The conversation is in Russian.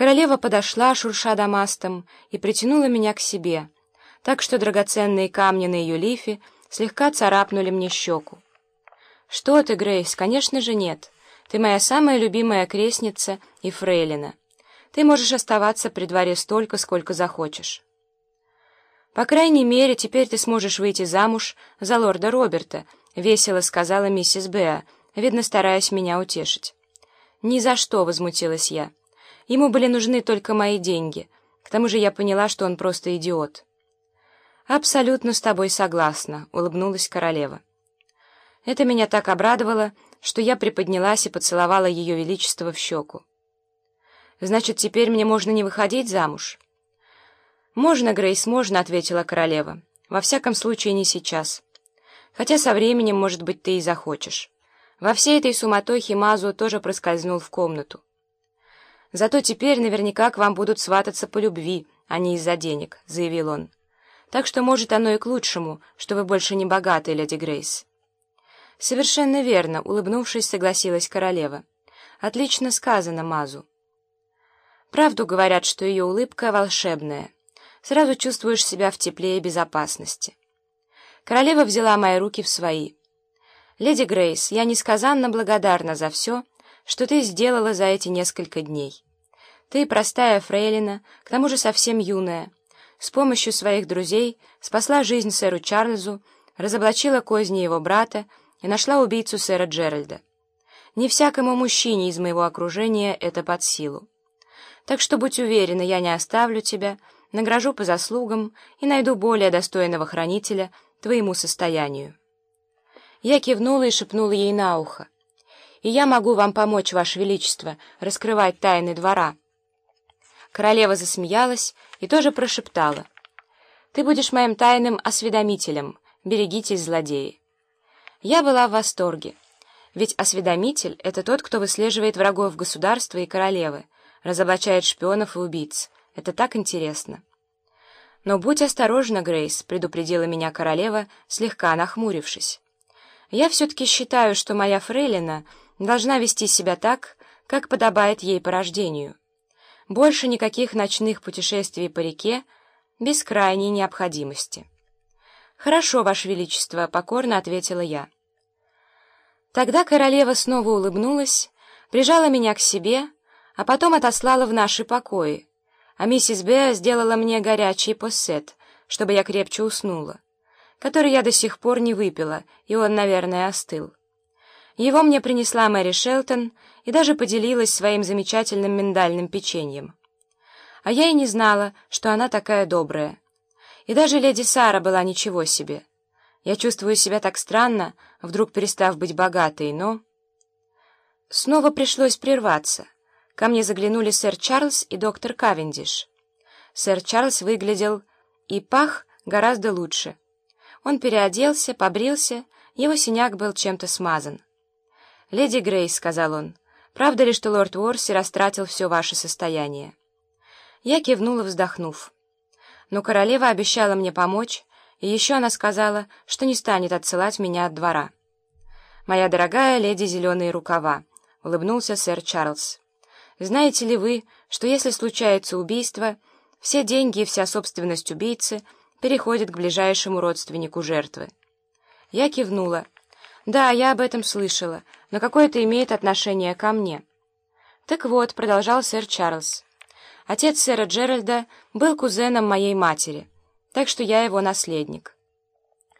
Королева подошла, шурша дамастом, и притянула меня к себе, так что драгоценные камни на ее лифе слегка царапнули мне щеку. «Что ты, Грейс, конечно же нет. Ты моя самая любимая крестница и фрейлина. Ты можешь оставаться при дворе столько, сколько захочешь». «По крайней мере, теперь ты сможешь выйти замуж за лорда Роберта», — весело сказала миссис Беа, видно, стараясь меня утешить. «Ни за что», — возмутилась я. Ему были нужны только мои деньги. К тому же я поняла, что он просто идиот. «Абсолютно с тобой согласна», — улыбнулась королева. Это меня так обрадовало, что я приподнялась и поцеловала ее величество в щеку. «Значит, теперь мне можно не выходить замуж?» «Можно, Грейс, можно», — ответила королева. «Во всяком случае, не сейчас. Хотя со временем, может быть, ты и захочешь». Во всей этой суматохе Мазу тоже проскользнул в комнату. «Зато теперь наверняка к вам будут свататься по любви, а не из-за денег», — заявил он. «Так что, может, оно и к лучшему, что вы больше не богаты, леди Грейс». «Совершенно верно», — улыбнувшись, согласилась королева. «Отлично сказано, Мазу». Правду говорят, что ее улыбка волшебная. Сразу чувствуешь себя в тепле и безопасности. Королева взяла мои руки в свои. «Леди Грейс, я несказанно благодарна за все, что ты сделала за эти несколько дней. Ты простая фрейлина, к тому же совсем юная. С помощью своих друзей спасла жизнь сэру Чарльзу, разоблачила козни его брата и нашла убийцу сэра Джеральда. Не всякому мужчине из моего окружения это под силу. Так что будь уверена, я не оставлю тебя, награжу по заслугам и найду более достойного хранителя твоему состоянию. Я кивнула и шепнула ей на ухо и я могу вам помочь, Ваше Величество, раскрывать тайны двора». Королева засмеялась и тоже прошептала. «Ты будешь моим тайным осведомителем, берегитесь, злодеи». Я была в восторге, ведь осведомитель — это тот, кто выслеживает врагов государства и королевы, разоблачает шпионов и убийц. Это так интересно. «Но будь осторожна, Грейс», — предупредила меня королева, слегка нахмурившись. «Я все-таки считаю, что моя фрейлина должна вести себя так, как подобает ей по рождению. Больше никаких ночных путешествий по реке без крайней необходимости. «Хорошо, Ваше Величество», — покорно ответила я. Тогда королева снова улыбнулась, прижала меня к себе, а потом отослала в наши покои, а миссис Беа сделала мне горячий поссет, чтобы я крепче уснула, который я до сих пор не выпила, и он, наверное, остыл. Его мне принесла Мэри Шелтон и даже поделилась своим замечательным миндальным печеньем. А я и не знала, что она такая добрая. И даже леди Сара была ничего себе. Я чувствую себя так странно, вдруг перестав быть богатой, но... Снова пришлось прерваться. Ко мне заглянули сэр Чарльз и доктор Кавендиш. Сэр Чарльз выглядел и пах гораздо лучше. Он переоделся, побрился, его синяк был чем-то смазан. «Леди Грейс», — сказал он, — «правда ли, что лорд Уорси растратил все ваше состояние?» Я кивнула, вздохнув. Но королева обещала мне помочь, и еще она сказала, что не станет отсылать меня от двора. «Моя дорогая леди Зеленые рукава», — улыбнулся сэр Чарльз. «Знаете ли вы, что если случается убийство, все деньги и вся собственность убийцы переходят к ближайшему родственнику жертвы?» Я кивнула. «Да, я об этом слышала, но какое это имеет отношение ко мне?» «Так вот», — продолжал сэр Чарльз, — «отец сэра Джеральда был кузеном моей матери, так что я его наследник».